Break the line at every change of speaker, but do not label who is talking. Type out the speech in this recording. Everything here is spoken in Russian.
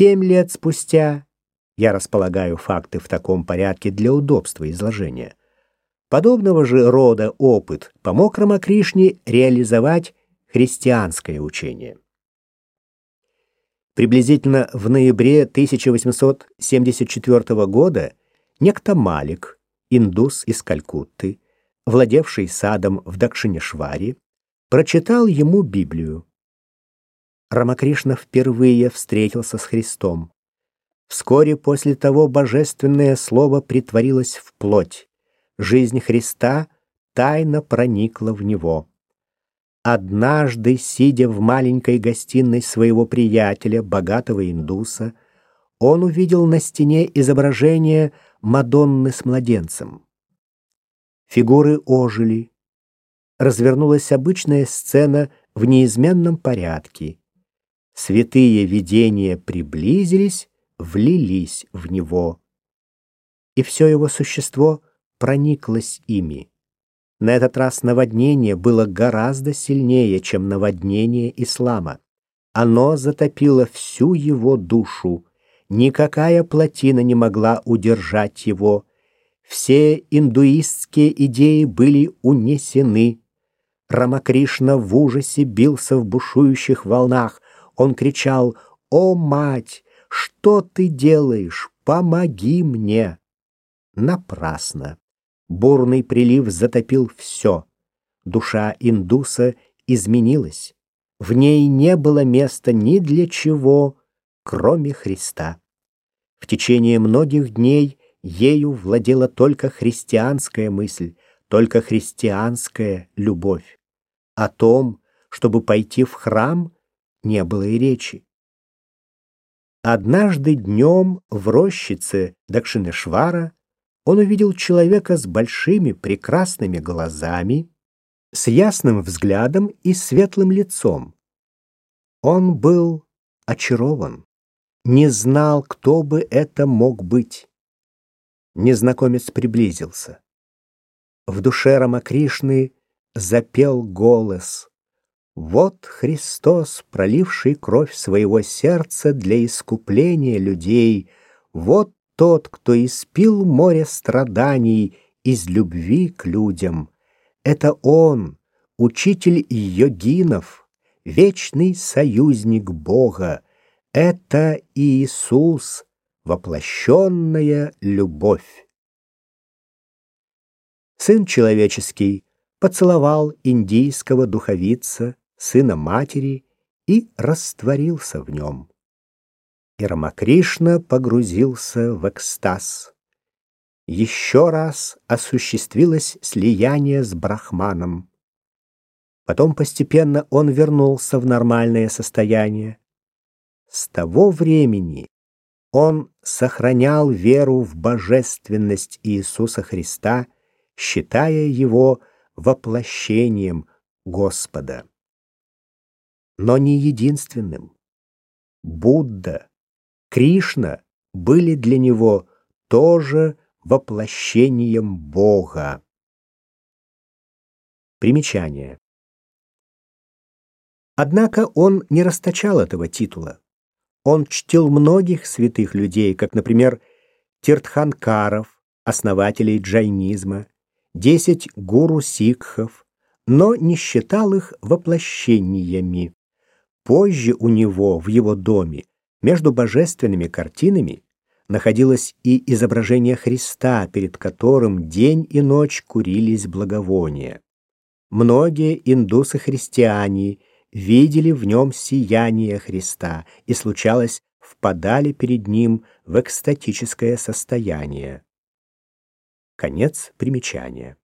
Семь лет спустя я располагаю факты в таком порядке для удобства изложения. Подобного же рода опыт помог Рамакришне реализовать христианское учение. Приблизительно в ноябре 1874 года некто Малик, индус из Калькутты, владевший садом в Дакшинешваре, прочитал ему Библию. Рамакришна впервые встретился с Христом. Вскоре после того божественное слово притворилось в плоть. Жизнь Христа тайно проникла в него. Однажды, сидя в маленькой гостиной своего приятеля, богатого индуса, он увидел на стене изображение Мадонны с младенцем. Фигуры ожили. Развернулась обычная сцена в неизменном порядке. Святые видения приблизились, влились в него. И все его существо прониклось ими. На этот раз наводнение было гораздо сильнее, чем наводнение ислама. Оно затопило всю его душу. Никакая плотина не могла удержать его. Все индуистские идеи были унесены. Рамакришна в ужасе бился в бушующих волнах. Он кричал «О, мать! Что ты делаешь? Помоги мне!» Напрасно. Бурный прилив затопил все. Душа индуса изменилась. В ней не было места ни для чего, кроме Христа. В течение многих дней ею владела только христианская мысль, только христианская любовь. О том, чтобы пойти в храм, не было и речи. Однажды днем в рощице Дакшинешвара он увидел человека с большими прекрасными глазами, с ясным взглядом и светлым лицом. Он был очарован, не знал, кто бы это мог быть. Незнакомец приблизился. В душе Рамакришны запел голос. Вот Христос, проливший кровь своего сердца для искупления людей, вот тот, кто испил море страданий из любви к людям. Это Он, учитель йогинов, вечный союзник Бога. Это Иисус, воплощенная любовь. Сын человеческий поцеловал индийского духовица, сына матери, и растворился в нем. И Рамакришна погрузился в экстаз. Еще раз осуществилось слияние с Брахманом. Потом постепенно он вернулся в нормальное состояние. С того времени он сохранял веру в божественность Иисуса Христа, считая его воплощением Господа но не единственным. Будда, Кришна были для него тоже воплощением Бога. Примечание. Однако он не расточал этого титула. Он чтил многих святых людей, как, например, Тиртханкаров, основателей джайнизма, десять гуру сикхов, но не считал их воплощениями. Позже у него в его доме между божественными картинами находилось и изображение Христа, перед которым день и ночь курились благовония. Многие индусы-христиане видели в нем сияние Христа и, случалось, впадали перед ним в экстатическое состояние. Конец примечания.